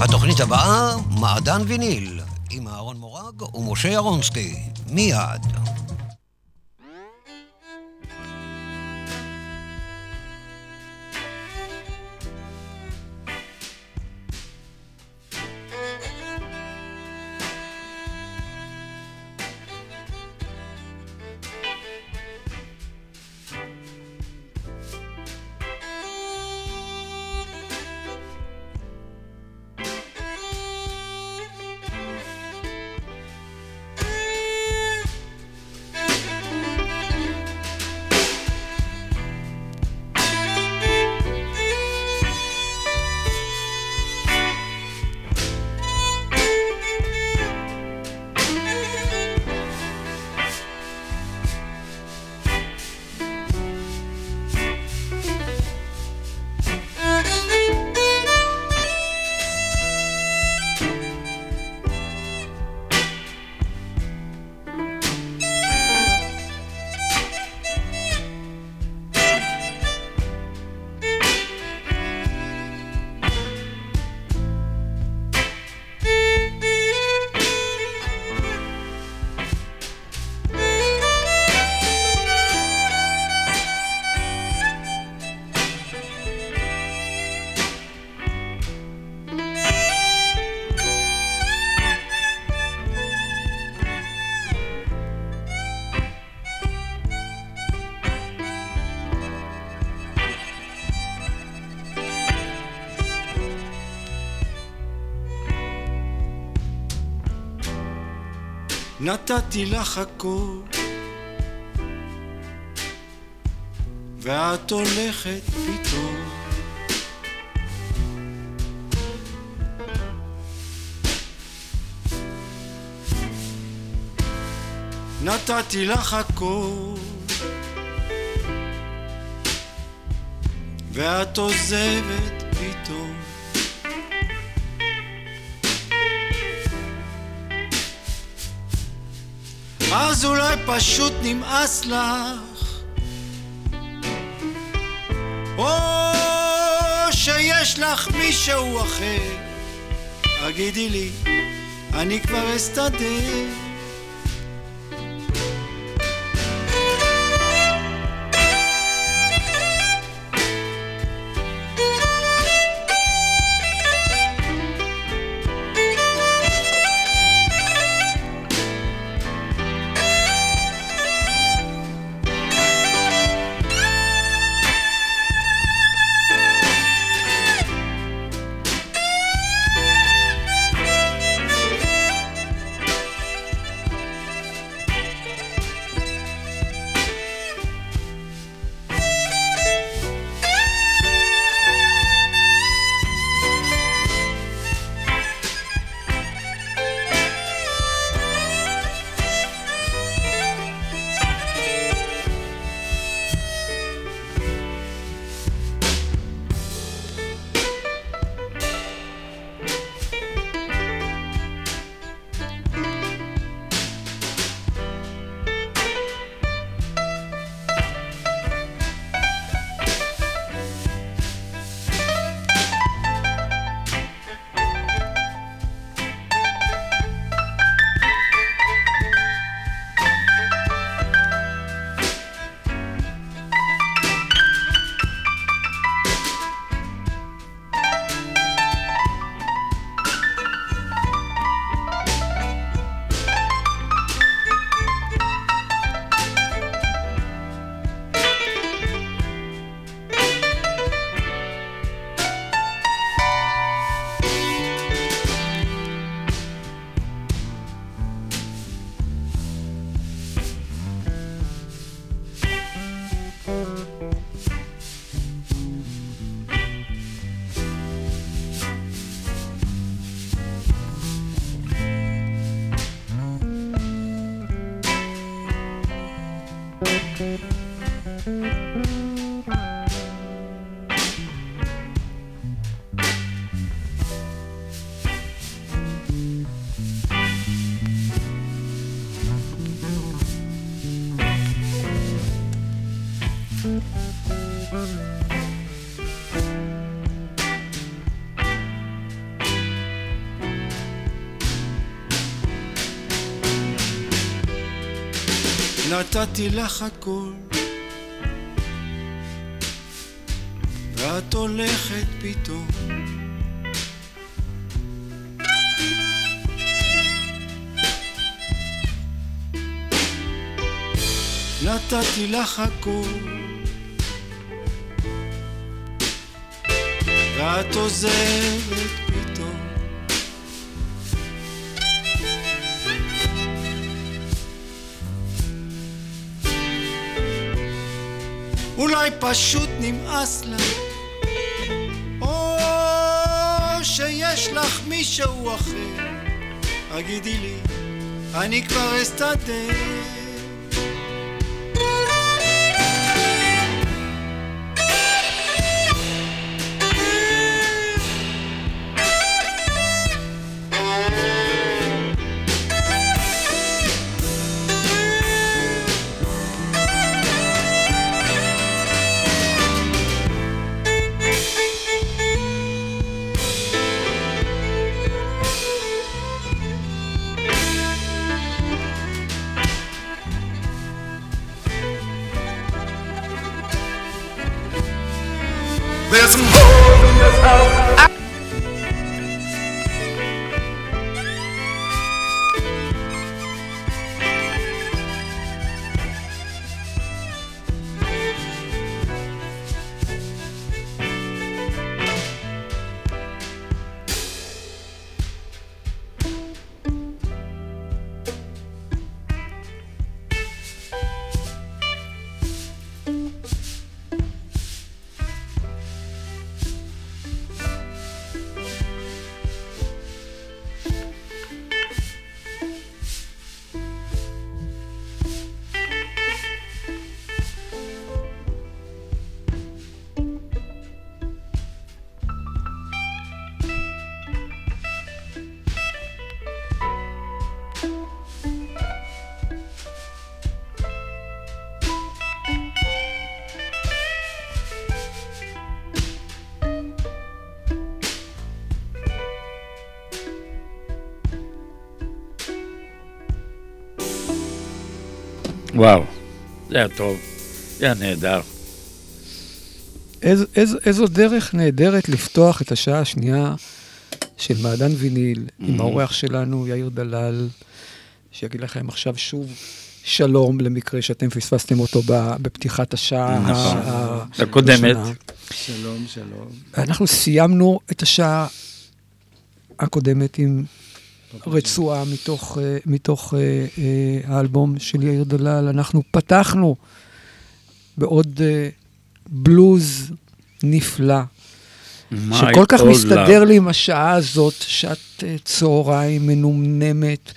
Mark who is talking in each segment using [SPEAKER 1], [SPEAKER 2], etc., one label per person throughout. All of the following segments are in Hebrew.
[SPEAKER 1] התוכנית הבאה, מעדן ויניל, עם אהרון מורג ומשה ירונסקי. מיד.
[SPEAKER 2] נתתי לך הכל. ואת הולכת פתאום נתתי לך הכל. ואת עוזבת אז אולי פשוט נמאס לך. או שיש לך מישהו אחר. תגידי לי, אני כבר אסתדר נתתי לך הכל, ואת הולכת פתאום. נתתי לך הכל, ואת עוזבת אולי פשוט נמאס לך, או שיש לך מישהו אחר. תגידי לי, אני כבר אסתדר.
[SPEAKER 3] וואו, זה היה טוב, זה היה נהדר.
[SPEAKER 4] איז, איז, איזו דרך נהדרת לפתוח את השעה השנייה של מעדן ויניל עם האורח שלנו, יאיר דלל, שיגיד לכם עכשיו שוב שלום, למקרה שאתם פספסתם אותו בפתיחת השעה
[SPEAKER 3] נכון. הקודמת.
[SPEAKER 2] שלום, שלום.
[SPEAKER 4] אנחנו סיימנו את השעה הקודמת עם רצועה מתוך, אה, מתוך אה, אה, האלבום של יאיר דלל. אנחנו פתחנו בעוד בלוז נפלא, שכל כך מסתדר לי עם השעה הזאת, שעת צהריים מנומנמת,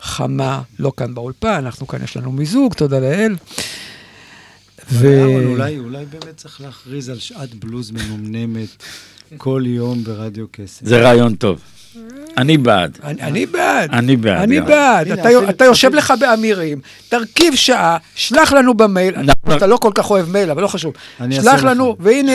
[SPEAKER 4] חמה, לא כאן באולפן, אנחנו כאן, יש לנו מיזוג, תודה לאל.
[SPEAKER 2] ו... אולי, אולי באמת צריך להכריז על שעת בלוז מנומנמת כל יום ברדיו קסם.
[SPEAKER 3] זה רעיון טוב. אני בעד.
[SPEAKER 4] אני, בעד.
[SPEAKER 3] אני בעד,
[SPEAKER 4] אני. בעד. אתה, יושב לך באמירים, תרכיב שעה, שלח לנו במייל,
[SPEAKER 3] אנחנו-
[SPEAKER 4] אתה לא כל כך אוהב מייל, אבל לא חשוב. שלח לנו. והנה,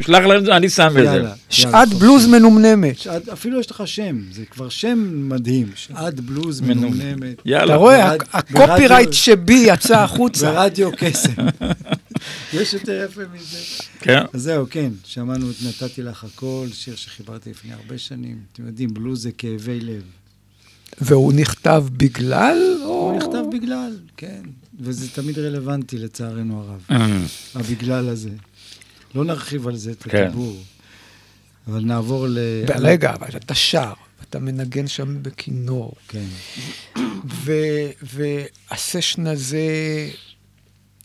[SPEAKER 3] שלח לנו אני שם את זה.
[SPEAKER 4] שעת בלוז מנומנמת.
[SPEAKER 2] אפילו יש לך שם, זה כבר שם מדהים, שעת בלוז
[SPEAKER 3] מנומנמת.
[SPEAKER 4] אתה רואה, הקופירייט שבי יצא החוצה.
[SPEAKER 2] ברדיו קסם. יש יותר יפה מזה.
[SPEAKER 3] כן.
[SPEAKER 2] אז זהו, כן, שמענו את נתתי לך הכל, שיר שחיברתי לפני הרבה שנים. אתם יודעים, בלוז זה כאבי לב.
[SPEAKER 4] והוא נכתב בגלל? או...
[SPEAKER 2] הוא נכתב בגלל, כן. וזה תמיד רלוונטי, לצערנו הרב,
[SPEAKER 3] אה,
[SPEAKER 2] הבגלל הזה. לא נרחיב על זה את
[SPEAKER 3] כן.
[SPEAKER 2] הדיבור. אבל נעבור ל...
[SPEAKER 4] רגע, אבל אתה שר, אתה מנגן שם בכינור,
[SPEAKER 2] כן.
[SPEAKER 4] ו- והסשן הזה,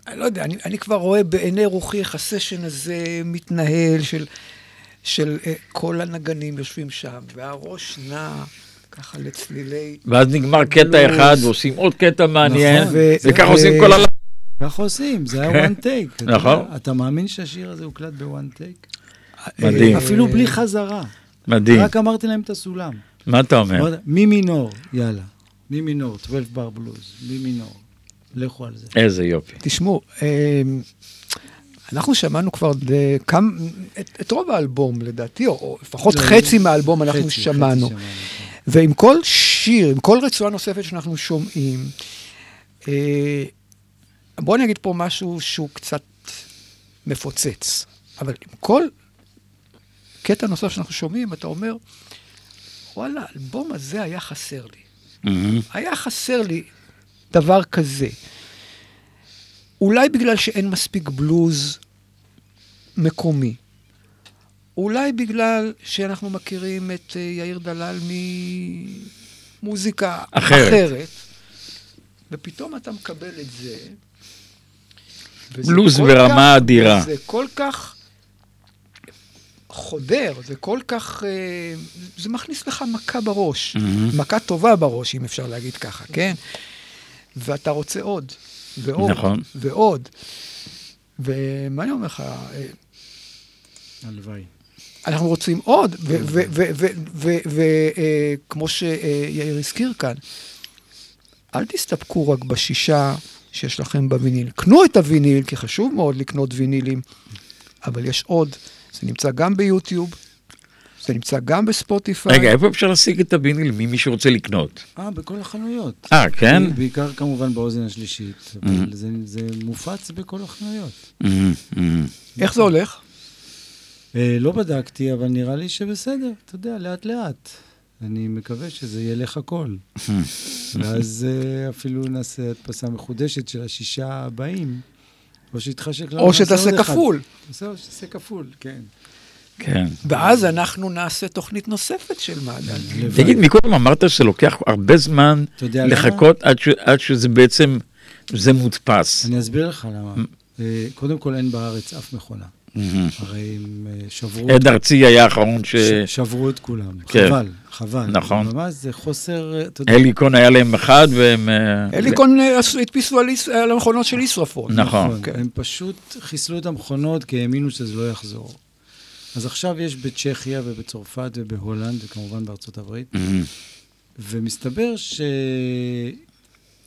[SPEAKER 4] אני לא יודע, אני, אני כבר רואה בעיני רוחי איך הסשן הזה מתנהל, של, של uh, כל הנגנים יושבים שם, והראש נע ככה לצלילי...
[SPEAKER 3] ואז נגמר קטע
[SPEAKER 4] בלוז.
[SPEAKER 3] אחד ועושים עוד קטע מעניין,
[SPEAKER 2] נכון.
[SPEAKER 4] ו-
[SPEAKER 3] וככה
[SPEAKER 4] ו-
[SPEAKER 3] עושים כל הלילה.
[SPEAKER 2] ככה עושים, זה היה
[SPEAKER 3] כן.
[SPEAKER 2] one take.
[SPEAKER 3] נכון.
[SPEAKER 2] אתה מאמין שהשיר הזה הוקלט בוואן טייק?
[SPEAKER 3] מדהים.
[SPEAKER 2] אפילו בלי חזרה.
[SPEAKER 3] מדהים.
[SPEAKER 2] רק אמרתי להם את הסולם.
[SPEAKER 3] מה אתה אומר?
[SPEAKER 2] מי מינור, יאללה. מי מינור, 12 בר בלוז, מי מינור. לכו על זה.
[SPEAKER 3] איזה יופי.
[SPEAKER 4] תשמעו, אה, אנחנו שמענו כבר כמה, את, את רוב האלבום לדעתי, או, או לפחות
[SPEAKER 2] לא,
[SPEAKER 4] חצי מהאלבום אנחנו
[SPEAKER 2] חצי, חצי
[SPEAKER 4] שמענו.
[SPEAKER 2] כן.
[SPEAKER 4] ועם כל שיר, עם כל רצועה נוספת שאנחנו שומעים, אה, בוא נגיד פה משהו שהוא קצת מפוצץ, אבל עם כל קטע נוסף שאנחנו שומעים, אתה אומר, וואלה, האלבום הזה היה חסר לי.
[SPEAKER 3] מהמם.
[SPEAKER 4] היה חסר לי דבר כזה. אולי בגלל שאין מספיק בלוז מקומי. אולי בגלל שאנחנו מכירים את אה, יאיר דלל ממוזיקה
[SPEAKER 3] אחרת.
[SPEAKER 4] אחרת. ופתאום אתה מקבל את זה.
[SPEAKER 3] בלוז ברמה
[SPEAKER 4] כך-
[SPEAKER 3] אדירה.
[SPEAKER 4] זה כל כך חודר, זה כל כך... אה, זה מכניס לך מכה בראש.
[SPEAKER 3] מהמם.
[SPEAKER 4] מכה טובה בראש, אם אפשר להגיד ככה, כן? ואתה רוצה עוד, ועוד,
[SPEAKER 3] נכון.
[SPEAKER 4] ועוד. ומה אני אומר לך, אה,
[SPEAKER 2] הלוואי.
[SPEAKER 4] אנחנו רוצים עוד, וכמו שיאיר הזכיר כאן, אל תסתפקו רק בשישה שיש לכם בוויניל. קנו את הוויניל, כי חשוב מאוד לקנות וינילים, אבל יש עוד. זה נמצא גם ביוטיוב, זה נמצא גם בספוטיפיי.
[SPEAKER 3] רגע, איפה אפשר להשיג את הוויניל ממי שרוצה לקנות?
[SPEAKER 2] אה, בכל החנויות.
[SPEAKER 3] אה, כן?
[SPEAKER 2] בעיקר כמובן באוזן השלישית, אבל זה, זה מופץ בכל החנויות.
[SPEAKER 3] מהמם.
[SPEAKER 4] איך זה הולך?
[SPEAKER 2] אה, לא בדקתי, אבל נראה לי שבסדר, אתה יודע, לאט-לאט. אני מקווה שזה ילך הכל. ואז אה, אפילו נעשה הדפסה מחודשת של השישה הבאים, או שיתחשק לנו
[SPEAKER 4] או שתעשה
[SPEAKER 2] עוד אחד.
[SPEAKER 4] כפול.
[SPEAKER 2] זהו, שתעשה כפול, כן.
[SPEAKER 3] כן.
[SPEAKER 4] ואז אנחנו נעשה תוכנית נוספת של מעגל.
[SPEAKER 3] תגיד, מקודם אמרת שלוקח הרבה זמן? לחכות עד ש- עד שזה בעצם, זה מודפס.
[SPEAKER 2] אני אסביר לך למה. אה, קודם כל, אין בארץ אף מכונה. הרי הם אה, שברו...
[SPEAKER 3] עד ארצי היה האחרון ש...
[SPEAKER 2] שברו את כולם.
[SPEAKER 3] כן.
[SPEAKER 2] חבל, חבל.
[SPEAKER 3] נכון.
[SPEAKER 2] ממש זה חוסר, אה, יודע,
[SPEAKER 3] הליקון היה להם אחד והם... אה,
[SPEAKER 4] אליקון אה, הדפיסו על המכונות של ישרפון.
[SPEAKER 3] נכון.
[SPEAKER 4] כן.
[SPEAKER 2] הם פשוט חיסלו את המכונות כי האמינו שזה לא יחזור. אז עכשיו יש בצ'כיה ובצרפת ובהולנד, וכמובן בארצות הברית,
[SPEAKER 3] מהמם.
[SPEAKER 2] ומסתבר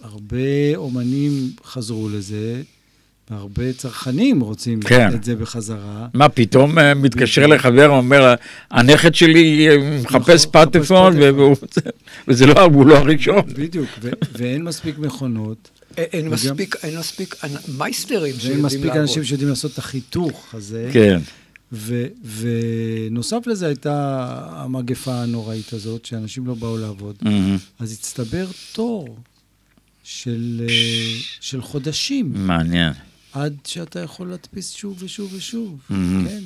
[SPEAKER 2] שהרבה אומנים חזרו לזה, והרבה צרכנים רוצים
[SPEAKER 3] כן.
[SPEAKER 2] את זה בחזרה.
[SPEAKER 3] מה, פתאום אה, מתקשר לחבר, אומר, הנכד שלי אה, מחפש
[SPEAKER 2] נכון,
[SPEAKER 3] פטפון,
[SPEAKER 2] מחפש
[SPEAKER 3] והוא- וזה לא, הוא לא הראשון.
[SPEAKER 2] בדיוק, ואין מספיק מכונות,
[SPEAKER 4] אין- מספיק, אין מספיק מייסטרים
[SPEAKER 2] ואין
[SPEAKER 4] שיודעים
[SPEAKER 2] מספיק
[SPEAKER 4] לעבוד.
[SPEAKER 2] אנשים שיודעים לעשות את החיתוך הזה.
[SPEAKER 3] כן.
[SPEAKER 2] ו- ונוסף לזה הייתה המגפה הנוראית הזאת, שאנשים לא באו לעבוד.
[SPEAKER 3] מהמם.
[SPEAKER 2] אז הצטבר תור של, של חודשים,
[SPEAKER 3] מעניין.
[SPEAKER 2] עד שאתה יכול להדפיס שוב ושוב ושוב.
[SPEAKER 3] מהמם.
[SPEAKER 2] כן,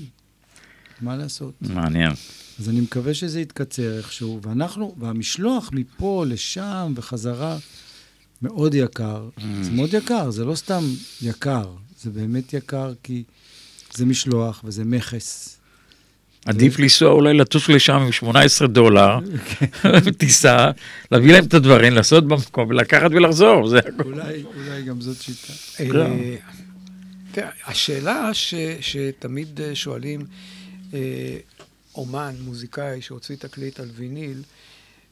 [SPEAKER 2] מה לעשות?
[SPEAKER 3] מעניין.
[SPEAKER 2] אז אני מקווה שזה יתקצר איכשהו, ואנחנו, והמשלוח מפה לשם וחזרה מאוד יקר. זה מאוד יקר, זה לא סתם יקר, זה באמת יקר כי זה משלוח וזה מכס.
[SPEAKER 3] עדיף לנסוע אולי לטוס לשם עם 18 דולר,
[SPEAKER 2] כן.
[SPEAKER 3] טיסה, להביא להם את הדברים, לעשות במקום ולקחת ולחזור. זה הכל.
[SPEAKER 2] אולי, אולי גם זאת שיטה.
[SPEAKER 4] אה, תראה, השאלה ש, שתמיד אה, שואלים אה, אומן, מוזיקאי שהוציא תקליט על ויניל,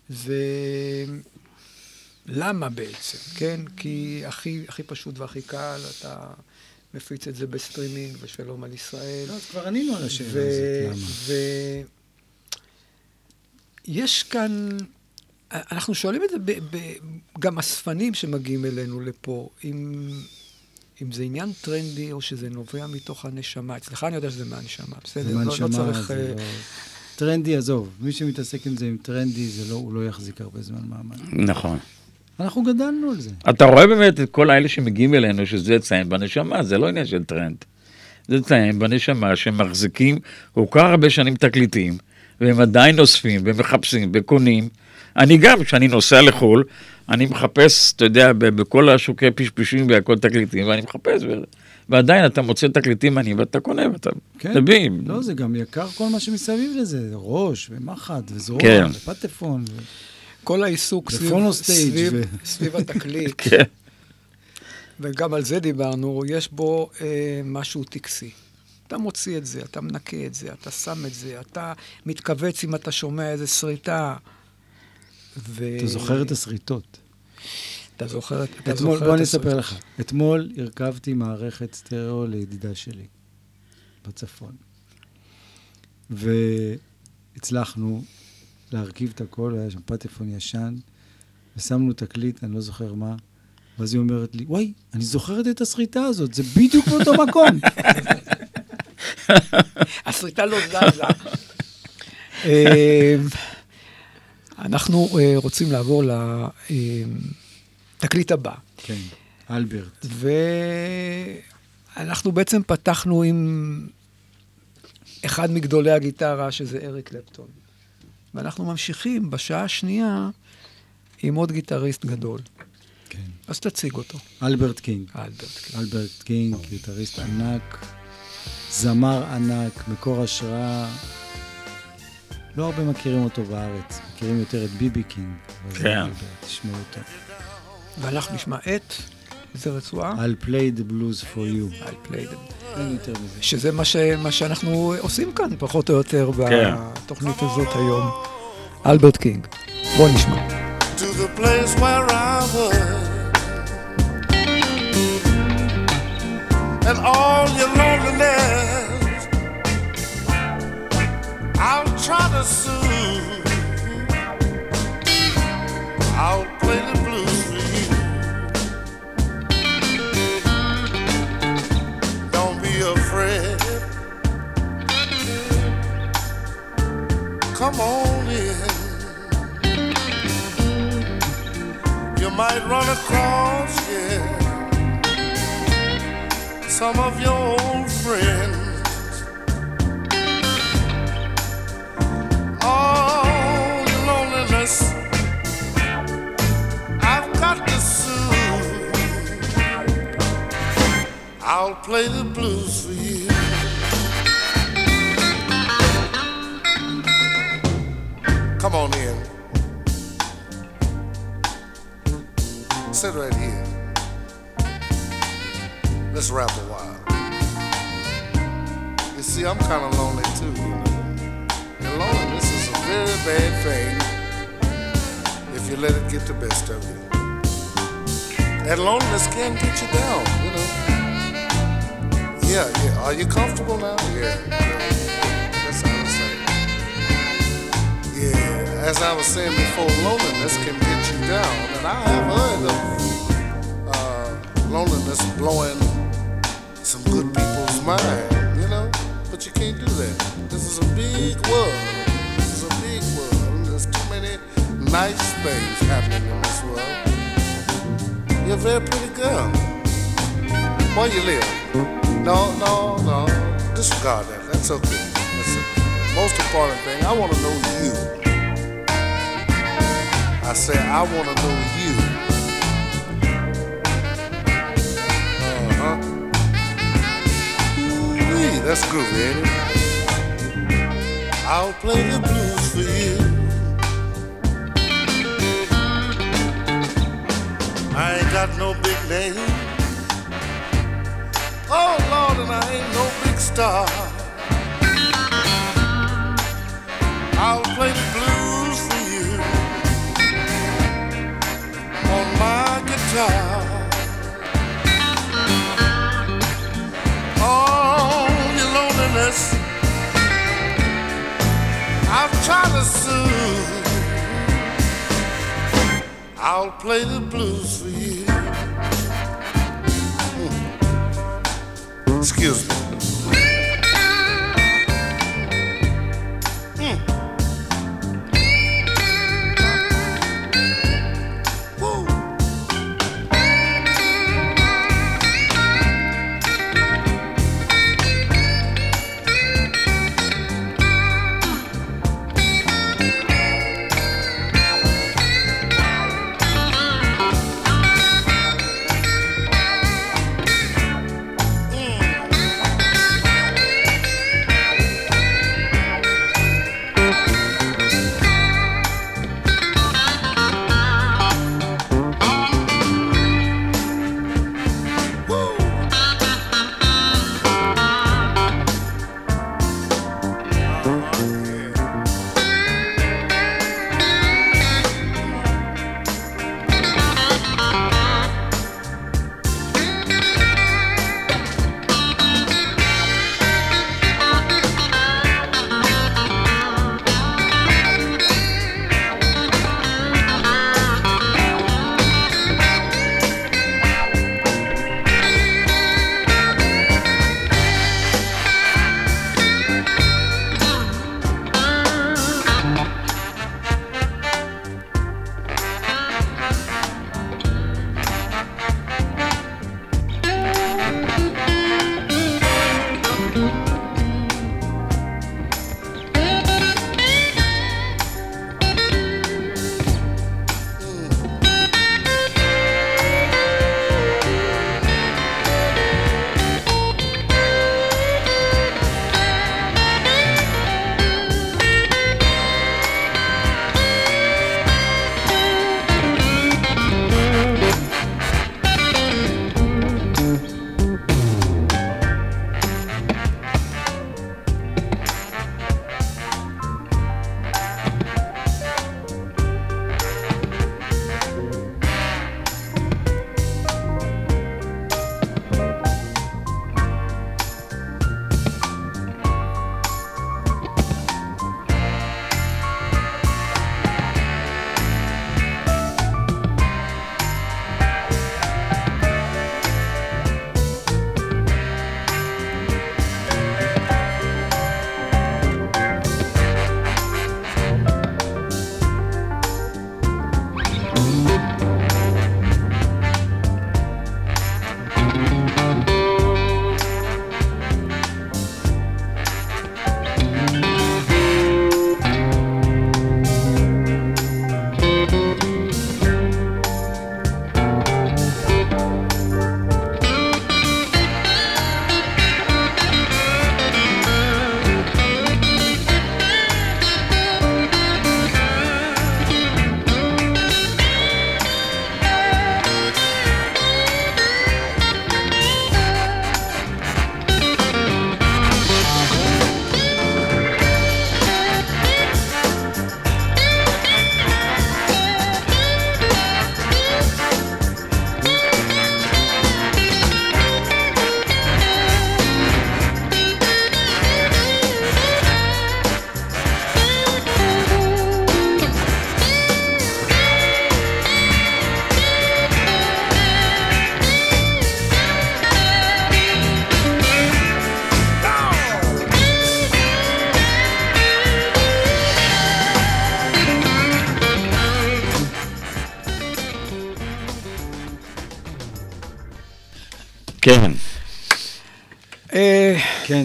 [SPEAKER 4] זה למה בעצם, כן? כי הכי, הכי פשוט והכי קל, אתה מפיץ את זה בסטרימינג ושלום על ישראל.
[SPEAKER 2] לא, אז כבר ענינו על השאלה הזאת, למה?
[SPEAKER 4] ויש כאן, אנחנו שואלים את זה גם אספנים שמגיעים אלינו לפה, אם, אם זה עניין טרנדי או שזה נובע מתוך הנשמה. אצלך אני יודע שזה מהנשמה, בסדר?
[SPEAKER 2] זה
[SPEAKER 4] לא-
[SPEAKER 2] מהנשמה,
[SPEAKER 4] לא צריך...
[SPEAKER 2] זה
[SPEAKER 4] אה,
[SPEAKER 2] לא... טרנדי, עזוב, מי שמתעסק עם זה עם טרנדי, זה לא, הוא לא יחזיק הרבה זמן מעמד.
[SPEAKER 3] נכון.
[SPEAKER 2] אנחנו גדלנו על זה.
[SPEAKER 3] אתה רואה באמת את כל האלה שמגיעים אלינו, שזה אצלם בנשמה, זה לא עניין של טרנד. זה אצלם בנשמה שמחזיקים כל כך הרבה שנים תקליטים, והם עדיין אוספים ומחפשים וקונים. אני גם, כשאני נוסע לחו"ל, אני מחפש, אתה יודע, בכל השוקי פשפשים והכל תקליטים, ואני מחפש, ו... ועדיין אתה מוצא תקליטים מעניינים ואתה קונה ואתה
[SPEAKER 2] כן.
[SPEAKER 3] מבין.
[SPEAKER 2] לא, זה גם יקר כל מה שמסביב לזה, ראש ומחט וזרוע
[SPEAKER 3] כן.
[SPEAKER 2] ופטפון. ו...
[SPEAKER 4] כל העיסוק סביב, סביב,
[SPEAKER 2] ו-
[SPEAKER 4] סביב התקליט,
[SPEAKER 3] כן.
[SPEAKER 4] וגם על זה דיברנו, יש בו אה, משהו טקסי. אתה מוציא את זה, אתה מנקה את זה, אתה שם את זה, אתה מתכווץ אם אתה שומע איזה שריטה. ו...
[SPEAKER 2] אתה זוכר את השריטות.
[SPEAKER 4] אתה זוכר, את- אתה
[SPEAKER 2] אתמול,
[SPEAKER 4] זוכר
[SPEAKER 2] בוא
[SPEAKER 4] את
[SPEAKER 2] אני. אספר לך. אתמול הרכבתי מערכת סטריאו לידידה שלי בצפון. והצלחנו להרכיב את הכל, היה שם פטפון ישן, ושמנו תקליט, אני לא זוכר מה, ואז היא אומרת לי, וואי, אני זוכרת את הסריטה הזאת, זה בדיוק באותו מקום.
[SPEAKER 4] הסריטה לא זזה. אה, אנחנו אה, רוצים לעבור לתקליט הבא.
[SPEAKER 2] כן, אלברט.
[SPEAKER 4] ואנחנו בעצם פתחנו עם אחד מגדולי הגיטרה, שזה אריק קלפטון. ואנחנו ממשיכים בשעה השנייה עם עוד גיטריסט גדול.
[SPEAKER 2] כן.
[SPEAKER 4] אז תציג אותו,
[SPEAKER 2] אלברט קינג.
[SPEAKER 4] אלברט. כן.
[SPEAKER 2] אלברט קינג, גיטריסט ענק, זמר ענק, מקור השראה. לא הרבה מכירים אותו בארץ, מכירים יותר את ביבי קינג.
[SPEAKER 3] כן.
[SPEAKER 2] תשמעו אותו.
[SPEAKER 4] ואנחנו נשמע את, איזה רצועה?
[SPEAKER 2] I'll play the blues for you.
[SPEAKER 4] I played them.
[SPEAKER 2] אין יותר מזה.
[SPEAKER 4] שזה מה, ש... מה שאנחנו עושים כאן, פחות או יותר,
[SPEAKER 3] כן.
[SPEAKER 4] בתוכנית הזאת היום. אלברט קינג. בואו נשמע.
[SPEAKER 5] to the place where I was. And all your loneliness, I'll try to soothe. I'll play the Come on in. You might run across, yeah, some of your old friends. Oh, your loneliness, I've got to soothe. I'll play the blues for you. Come on in. Sit right here. Let's rap a while. You see, I'm kind of lonely too. You know? And loneliness is a very bad thing if you let it get the best of you. And loneliness can get you down, you know. Yeah, yeah. Are you comfortable now? Yeah. That's how I say. Yeah, as I was saying before, loneliness can get you down, and I have heard of uh, loneliness blowing some good people's mind, you know. But you can't do that. This is a big world. This is a big world. There's too many nice things happening in this world. You're a very pretty girl. Where you live? No, no, no. Disregard that. That's okay. That's the most important thing. I want to know you. I say I want to know you. Uh huh. Ooh, that's groovy, ain't it? I'll play the blues for you. I ain't got no big name. Oh Lord, and I ain't no big star. I'll play the Oh, your loneliness, I've tried to soothe. I'll play the blues for you. Hmm. Excuse me.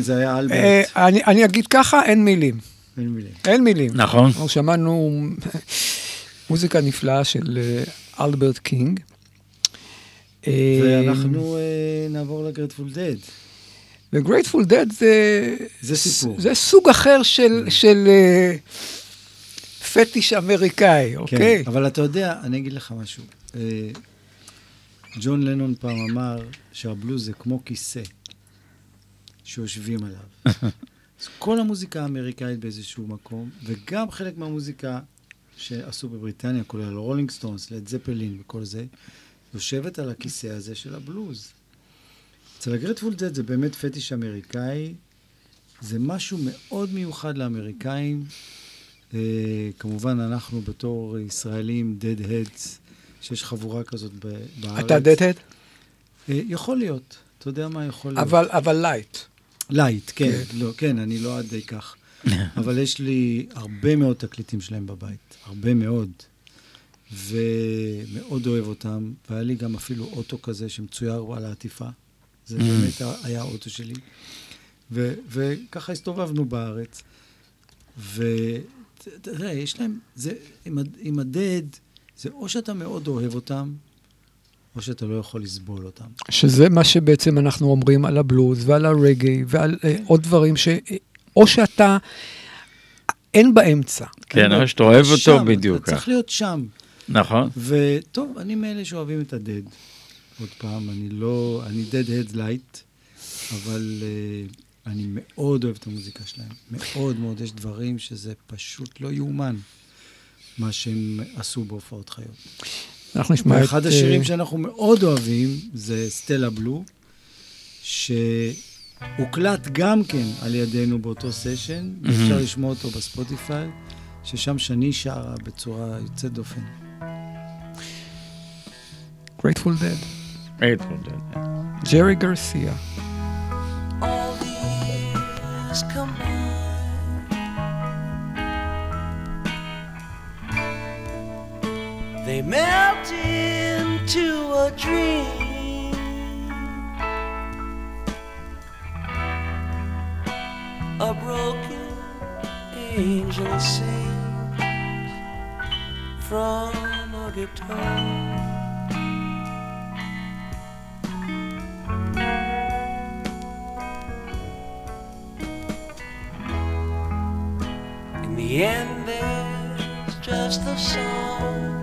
[SPEAKER 2] זה היה
[SPEAKER 4] אה,
[SPEAKER 2] אלברט.
[SPEAKER 4] אני אני אגיד ככה, אין מילים.
[SPEAKER 2] אין מילים.
[SPEAKER 4] אין מילים.
[SPEAKER 3] נכון.
[SPEAKER 4] שמענו מוזיקה נפלאה של אה, אלברט קינג. אה,
[SPEAKER 2] ואנחנו אה, נעבור לגרטפול דד.
[SPEAKER 4] וגרייטפול דד זה...
[SPEAKER 2] זה סיפור.
[SPEAKER 4] זה סוג אחר של, של אה, פטיש אמריקאי,
[SPEAKER 2] כן,
[SPEAKER 4] אוקיי?
[SPEAKER 2] אבל אתה יודע, אני אגיד לך משהו. אה, ג'ון לנון פעם אמר שהבלוז זה כמו כיסא שיושבים עליו. אז כל המוזיקה האמריקאית באיזשהו מקום, וגם חלק מהמוזיקה שעשו בבריטניה, כולל רולינג סטונס, לד זפלין וכל זה, יושבת על הכיסא הזה של הבלוז. אצל הגרטפול דד זה באמת פטיש אמריקאי, זה משהו מאוד מיוחד לאמריקאים. אה, כמובן, אנחנו בתור ישראלים, dead heads, שיש חבורה כזאת בארץ.
[SPEAKER 4] אתה deadhead?
[SPEAKER 2] אה, יכול להיות, אתה יודע מה יכול להיות.
[SPEAKER 4] אבל, אבל light.
[SPEAKER 2] light, כן, לא, כן, אני לא עד כדי כך. אבל יש לי הרבה מאוד תקליטים שלהם בבית, הרבה מאוד. ומאוד אוהב אותם, והיה לי גם אפילו אוטו כזה שמצויר על העטיפה. זה באמת ה- היה האוטו שלי. ו- וככה הסתובבנו בארץ. ותראה, יש להם, זה, עם, עם הדד, זה או שאתה מאוד אוהב אותם, או שאתה לא יכול לסבול אותם.
[SPEAKER 4] שזה מה שבעצם אנחנו אומרים על הבלוז ועל הרגעי ועל אה, עוד דברים ש... או שאתה... אין באמצע.
[SPEAKER 3] כן, או שאתה אוהב אותו
[SPEAKER 2] שם,
[SPEAKER 3] בדיוק
[SPEAKER 2] אתה צריך. להיות שם.
[SPEAKER 3] נכון.
[SPEAKER 2] וטוב, אני מאלה שאוהבים את הדד. עוד פעם, אני לא, אני dead head light, אבל uh, אני מאוד אוהב את המוזיקה שלהם. מאוד מאוד, יש דברים שזה פשוט לא יאומן, מה שהם עשו בהופעות חיות.
[SPEAKER 4] אנחנו נשמע את...
[SPEAKER 2] השירים
[SPEAKER 4] אה,
[SPEAKER 2] שאנחנו מאוד אוהבים זה סטלה בלו, שהוקלט גם כן על ידינו באותו סשן, אפשר לשמוע אותו בספוטיפיי, ששם שני שרה בצורה יוצאת דופן.
[SPEAKER 4] Grateful Dead.
[SPEAKER 3] Grateful Dead.
[SPEAKER 4] ג'רי גרסיה.
[SPEAKER 6] all these combined. They melt into a dream. A broken angel sings from a guitar. In the end, there's just a song.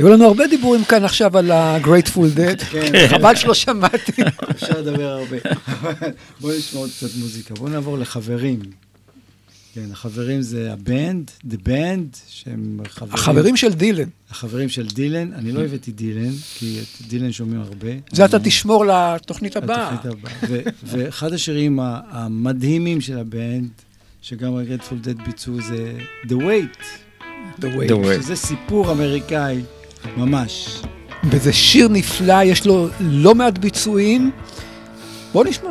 [SPEAKER 7] היו לנו הרבה דיבורים כאן עכשיו על ה-Grateful Dead,
[SPEAKER 2] כן.
[SPEAKER 7] חבל שלא שמעתי.
[SPEAKER 2] אפשר לדבר הרבה. בואו נשמע עוד קצת מוזיקה. בואו נעבור לחברים. כן, החברים זה הבנד, The Band, שהם חברים...
[SPEAKER 7] החברים של דילן.
[SPEAKER 2] החברים של דילן, אני לא הבאתי דילן, כי את דילן שומעים הרבה.
[SPEAKER 7] זה אתה תשמור לתוכנית הבאה.
[SPEAKER 2] לתוכנית הבאה. ואחד השירים המדהימים של הבנד, שגם הגרדפול דד ביצעו, זה The Wait.
[SPEAKER 7] The
[SPEAKER 4] Wait.
[SPEAKER 2] שזה סיפור אמריקאי. ממש.
[SPEAKER 7] וזה שיר נפלא, יש לו לא מעט ביצועים. בוא נשמע.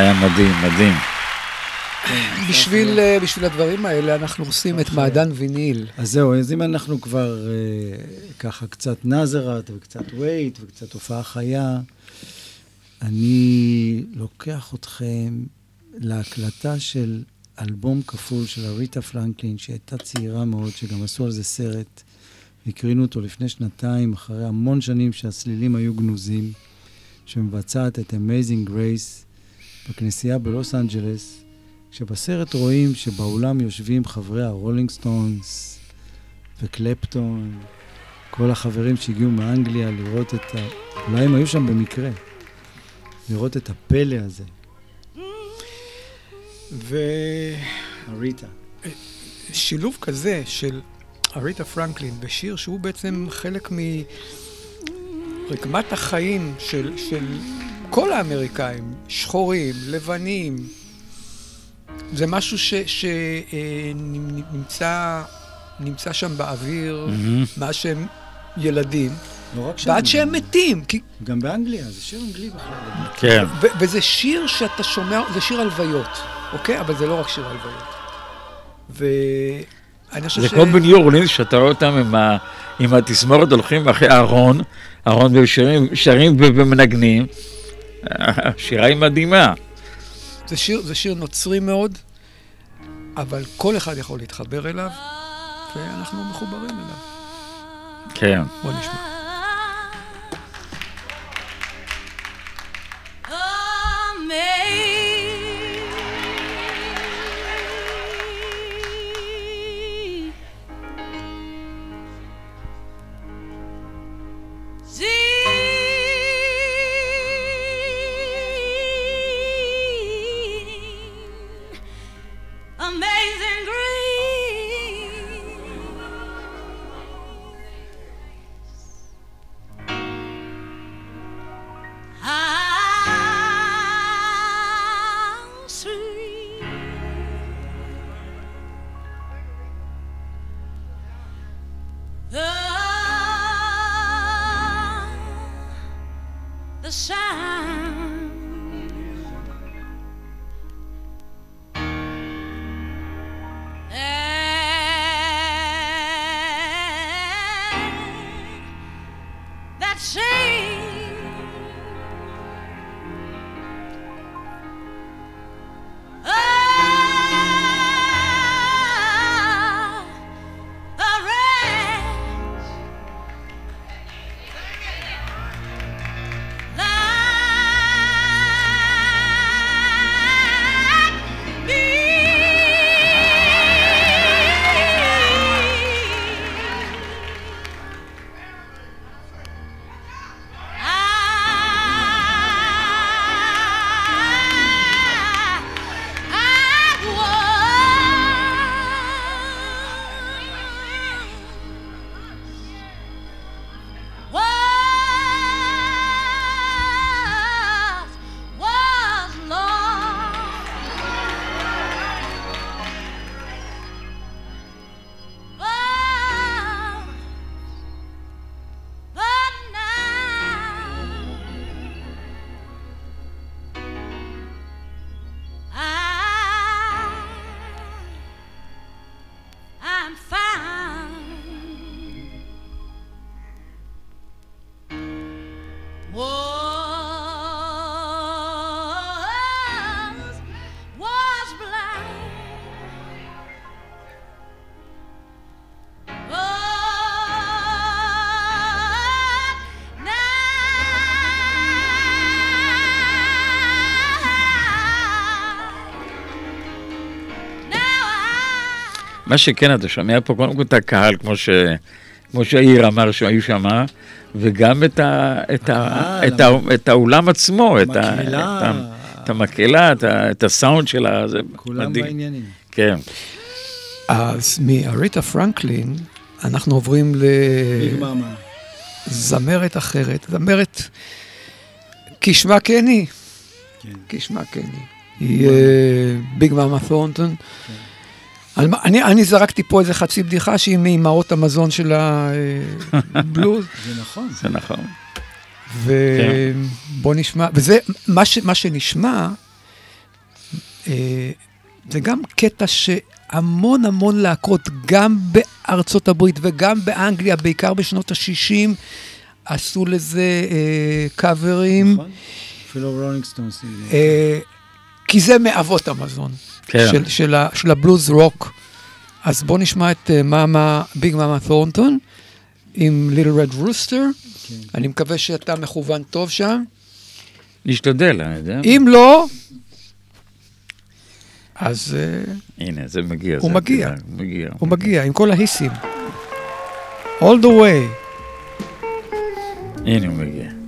[SPEAKER 3] היה מדהים, מדהים.
[SPEAKER 4] בשביל, אה, בשביל הדברים האלה אנחנו עושים את מעדן ויניל.
[SPEAKER 2] אז זהו, אז אם אנחנו כבר אה, ככה קצת נזרת וקצת וייט וקצת הופעה חיה, אני לוקח אתכם להקלטה של אלבום כפול של אריטה פרנקלין, שהייתה צעירה מאוד, שגם עשו על זה סרט. הקרינו אותו לפני שנתיים, אחרי המון שנים שהצלילים היו גנוזים, שמבצעת את Amazing Grace בכנסייה בלוס אנג'לס, כשבסרט רואים שבאולם יושבים חברי הרולינג סטונס וקלפטון, כל החברים שהגיעו מאנגליה לראות את ה... אולי הם היו שם במקרה, לראות את הפלא הזה. אריטה.
[SPEAKER 4] ושילוב כזה של אריתה פרנקלין בשיר שהוא בעצם חלק מרקמת החיים של, של כל האמריקאים, שחורים, לבנים, זה משהו שנמצא נמצא שם באוויר
[SPEAKER 3] מהמם.
[SPEAKER 4] מאז שהם ילדים,
[SPEAKER 2] לא רק שם.
[SPEAKER 4] ועד שהם מתים. כי,
[SPEAKER 2] גם באנגליה, זה שיר אנגלי בכלל.
[SPEAKER 3] כן.
[SPEAKER 4] ו- וזה שיר שאתה שומע, זה שיר הלוויות, אוקיי? אבל זה לא רק שיר הלוויות. ואני חושב
[SPEAKER 3] זה
[SPEAKER 4] ש...
[SPEAKER 3] כמו בניו אורלינס, שאתה רואה אותם עם, ה, עם התזמורת הולכים אחרי אהרון, אהרון ושרים שרים ומנגנים. השירה היא מדהימה.
[SPEAKER 4] זה שיר, זה שיר נוצרי מאוד, אבל כל אחד יכול להתחבר אליו, ואנחנו מחוברים אליו.
[SPEAKER 3] כן.
[SPEAKER 4] בוא נשמע.
[SPEAKER 8] Amazing
[SPEAKER 9] מה שכן, אתה שומע פה קודם כל את הקהל, כמו, ש... כמו שהעיר אמר שהיו שם, וגם את, ה... את, ה...
[SPEAKER 2] הקהל,
[SPEAKER 9] את, ה... את האולם עצמו, את, ה... את, ה... את המקהלה, את, ה... את הסאונד שלה, זה
[SPEAKER 2] כולם
[SPEAKER 9] מדהים.
[SPEAKER 2] בעניינים.
[SPEAKER 9] כן.
[SPEAKER 4] אז מאריתה פרנקלין, אנחנו עוברים. לזמרת אחרת, זמרת כשמה כן היא.
[SPEAKER 2] כן.
[SPEAKER 4] כשמה כן היא. היא אה, ביג מאמה תורנטון. על מה- אני, אני זרקתי פה איזה חצי בדיחה שהיא מאמהות המזון של הבלוז,
[SPEAKER 2] זה נכון.
[SPEAKER 9] זה נכון.
[SPEAKER 4] ובוא נשמע, וזה, מה, ש, מה שנשמע, אה, זה גם קטע שהמון המון להקות, גם בארצות הברית וגם באנגליה, בעיקר בשנות ה-60, עשו לזה אה, קאברים,
[SPEAKER 2] נכון. אפילו רולינג סטונס.
[SPEAKER 4] כי זה מאבות המזון
[SPEAKER 9] כן.
[SPEAKER 4] של, של, ה, של הבלוז רוק. אז בואו נשמע את אה, מאמה, ביג מאמה תורנטון עם Little Red Rooster.
[SPEAKER 2] כן.
[SPEAKER 4] אני מקווה שאתה מכוון טוב שם.
[SPEAKER 9] נשתדל, אני יודע.
[SPEAKER 4] אם לא, אז אה,
[SPEAKER 9] הנה, זה מגיע.
[SPEAKER 4] הוא
[SPEAKER 9] זה
[SPEAKER 4] מגיע.
[SPEAKER 9] הוא מגיע.
[SPEAKER 4] הוא מגיע עם כל ההיסים. All the way.
[SPEAKER 9] הנה הוא מגיע.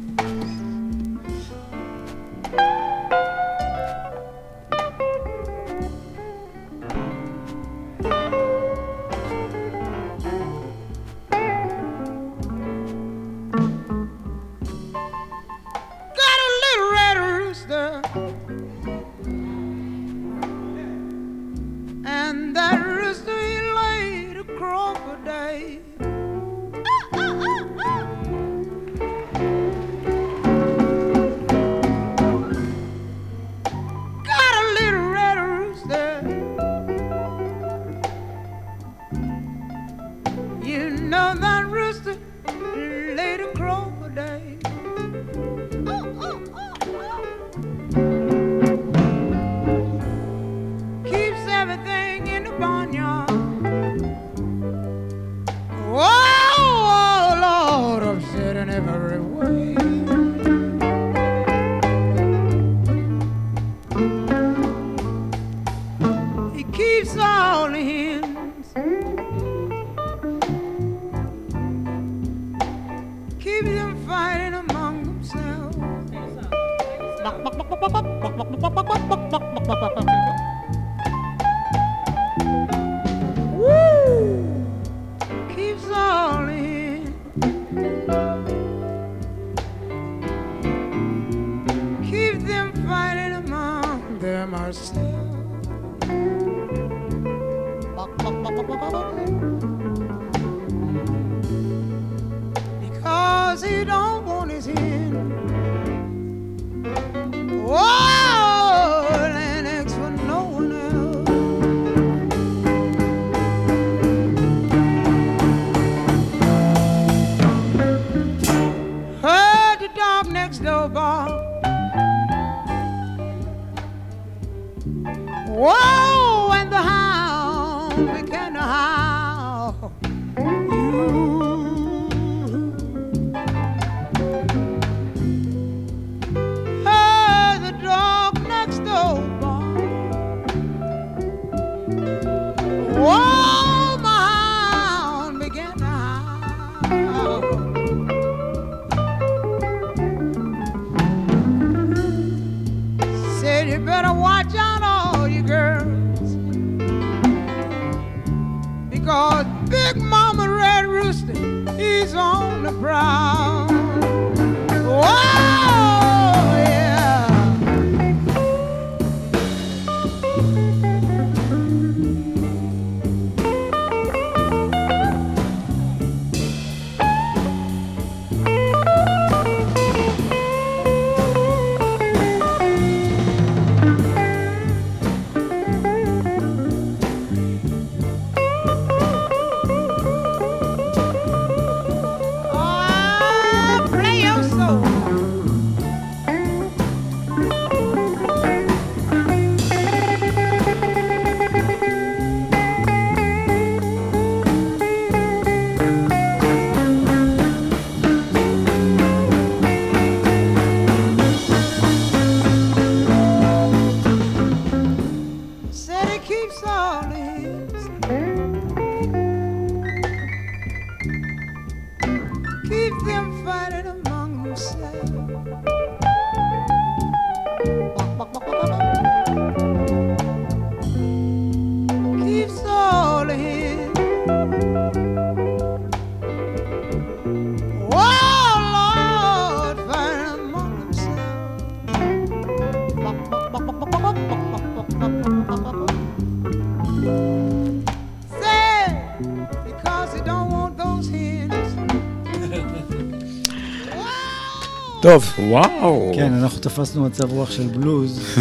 [SPEAKER 4] טוב.
[SPEAKER 3] וואו.
[SPEAKER 2] כן, אנחנו תפסנו מצב רוח של בלוז,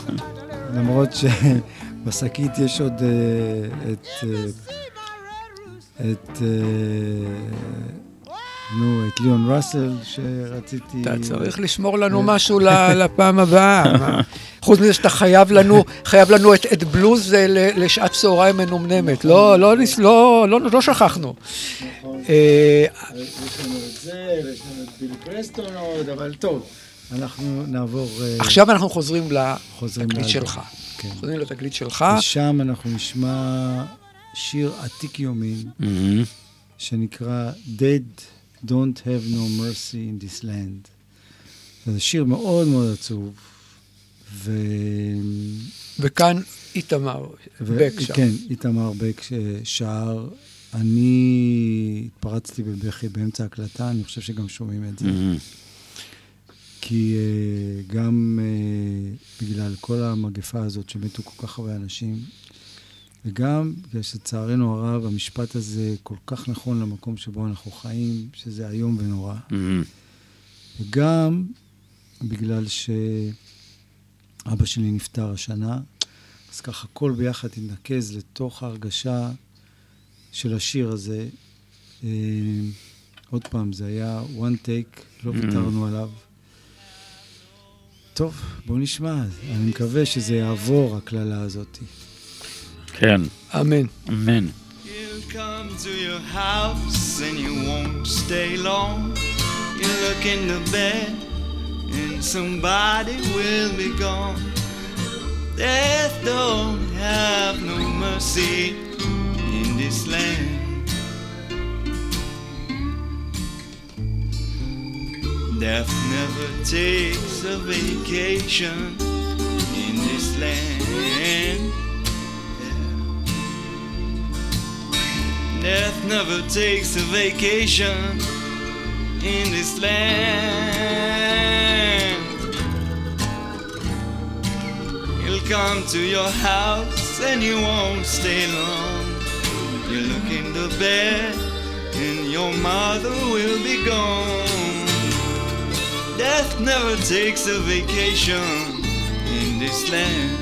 [SPEAKER 2] למרות שבשקית יש עוד אה, את... אה, את... אה, נו, את ליאון ראסל, שרציתי...
[SPEAKER 4] אתה צריך לשמור לנו משהו לפעם הבאה. חוץ מזה שאתה חייב לנו, חייב לנו את, את בלוז אה, ל- לשעת צהריים מנומנמת. לא, לא, ניס- לא, לא, לא שכחנו. אה,
[SPEAKER 2] יש לנו את זה, ויש לנו את בילי פרסטון עוד, אבל טוב, אנחנו נעבור... אה,
[SPEAKER 4] עכשיו אנחנו חוזרים
[SPEAKER 2] לאלבום.
[SPEAKER 4] שלך.
[SPEAKER 2] כן.
[SPEAKER 4] חוזרים לתקליט שלך.
[SPEAKER 2] ושם אנחנו נשמע שיר עתיק יומין, שנקרא Dead Don't Have No Mercy in This Land. זה שיר מאוד מאוד עצוב, ו...
[SPEAKER 4] וכאן איתמר
[SPEAKER 2] ו-
[SPEAKER 4] בק שם.
[SPEAKER 2] כן, איתמר בק ששר. אני התפרצתי בבכי באמצע ההקלטה, אני חושב שגם שומעים את זה. כי uh, גם uh, בגלל כל המגפה הזאת שמתו כל כך הרבה אנשים, וגם בגלל שלצערנו הרב, המשפט הזה כל כך נכון למקום שבו אנחנו חיים, שזה איום ונורא. וגם בגלל שאבא שלי נפטר השנה, אז ככה הכל ביחד התנקז לתוך ההרגשה של השיר הזה. אה, עוד פעם, זה היה one take, לא ויתרנו עליו. טוב, בואו נשמע, אני מקווה שזה יעבור, הקללה הזאת.
[SPEAKER 3] כן.
[SPEAKER 4] אמן.
[SPEAKER 3] אמן.
[SPEAKER 10] Come to your house and you won't stay long. You look in the bed and somebody will be gone. Death don't have no mercy in this land. Death never takes a vacation in this land. Death never takes a vacation in this land. Come to your house and you won't stay long. You look in the bed and your mother will be gone. Death never takes a vacation in this land.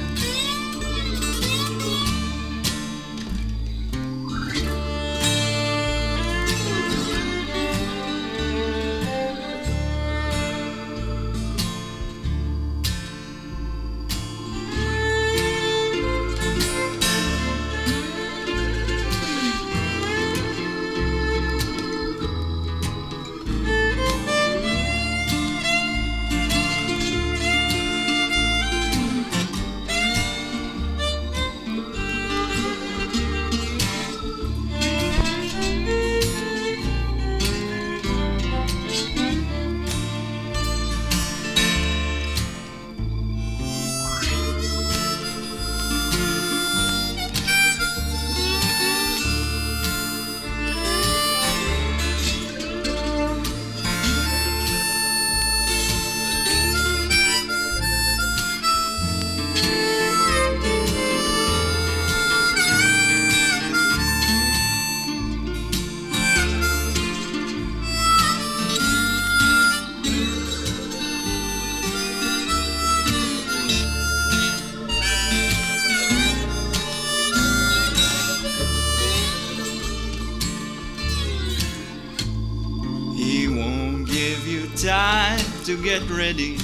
[SPEAKER 10] Get ready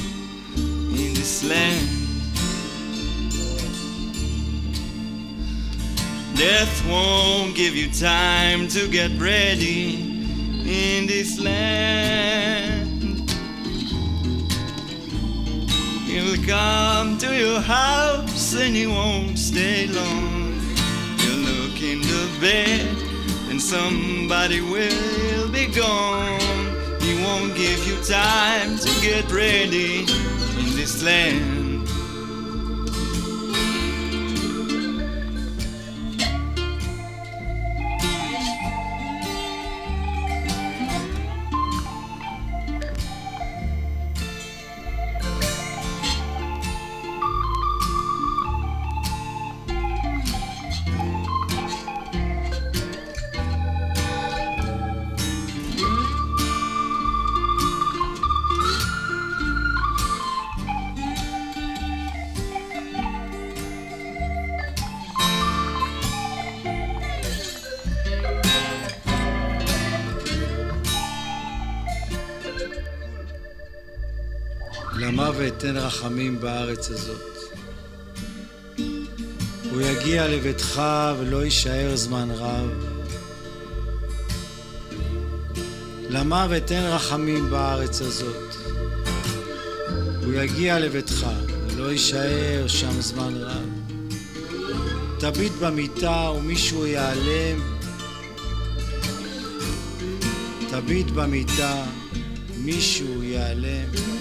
[SPEAKER 10] in this land. Death won't give you time to get ready in this land. He'll come to your house and he won't stay long. You'll look in the bed and somebody will be gone. He won't give you time get ready in this land.
[SPEAKER 2] אין רחמים בארץ הזאת. הוא יגיע לביתך ולא יישאר זמן רב. למוות אין רחמים בארץ הזאת. הוא יגיע לביתך ולא יישאר שם זמן רב. תביט במיטה ומישהו ייעלם. תביט במיטה, מישהו ייעלם.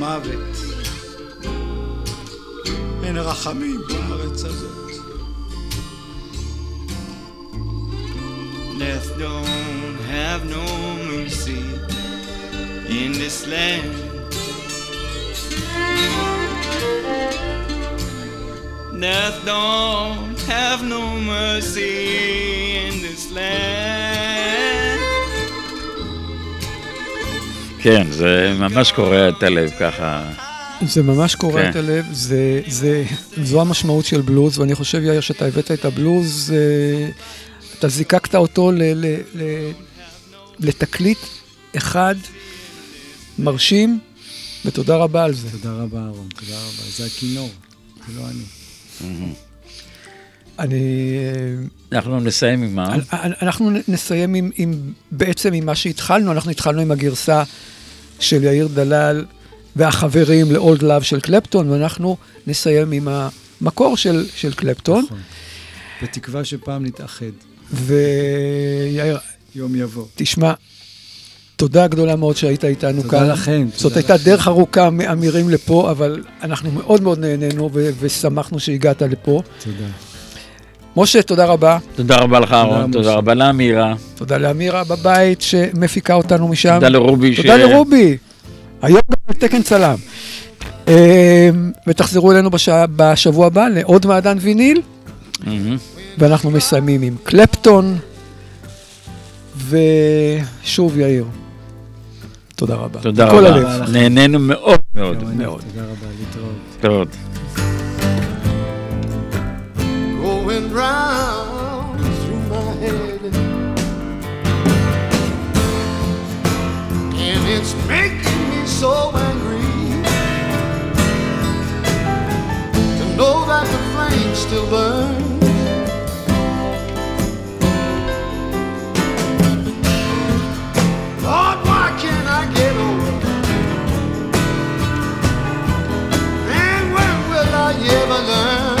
[SPEAKER 2] למוות. אין רחמים בארץ הזאת.
[SPEAKER 10] Death don't have no mercy in this land. Death don't have no mercy in this land.
[SPEAKER 3] כן, זה ממש קורע את הלב ככה.
[SPEAKER 4] זה ממש קורע
[SPEAKER 3] כן.
[SPEAKER 4] את הלב, זה, זה, זו המשמעות של בלוז, ואני חושב, יאיר, שאתה הבאת את הבלוז, אה, אתה זיקקת אותו ל, ל, ל, לתקליט אחד מרשים, ותודה רבה על זה.
[SPEAKER 2] תודה רבה, אהרון, תודה רבה. זה הכינור, זה לא אני.
[SPEAKER 4] אני...
[SPEAKER 3] אנחנו נסיים עם מה?
[SPEAKER 4] אנחנו נסיים עם, עם, בעצם עם מה שהתחלנו, אנחנו התחלנו עם הגרסה של יאיר דלל והחברים ל-Old Love של קלפטון, ואנחנו נסיים עם המקור של, של קלפטון.
[SPEAKER 2] נכון. בתקווה שפעם נתאחד.
[SPEAKER 4] ויאיר,
[SPEAKER 2] יום יבוא.
[SPEAKER 4] תשמע, תודה גדולה מאוד שהיית איתנו
[SPEAKER 2] תודה
[SPEAKER 4] כאן.
[SPEAKER 2] לכם,
[SPEAKER 4] זאת
[SPEAKER 2] תודה
[SPEAKER 4] הייתה
[SPEAKER 2] לכם.
[SPEAKER 4] דרך ארוכה מאמירים לפה, אבל אנחנו מאוד מאוד נהנינו ושמחנו שהגעת לפה.
[SPEAKER 2] תודה.
[SPEAKER 4] משה, תודה רבה.
[SPEAKER 3] תודה רבה לך, אהרון. תודה רבה לאמירה.
[SPEAKER 4] תודה לאמירה בבית שמפיקה אותנו משם.
[SPEAKER 3] תודה לרובי
[SPEAKER 4] תודה
[SPEAKER 3] ש-
[SPEAKER 4] לרובי. היום גם תקן צלם. אה, ותחזרו אלינו בשבוע הבא לעוד מעדן ויניל. ואנחנו מסיימים עם קלפטון, ושוב יאיר. תודה רבה.
[SPEAKER 3] תודה רבה. נהנינו מאוד מאוד.
[SPEAKER 4] מאוד.
[SPEAKER 2] תודה רבה, להתראות.
[SPEAKER 5] Rounds through my head. And it's making me so angry to know that the flame still burns. Lord, why can't I get over? And when will I ever learn?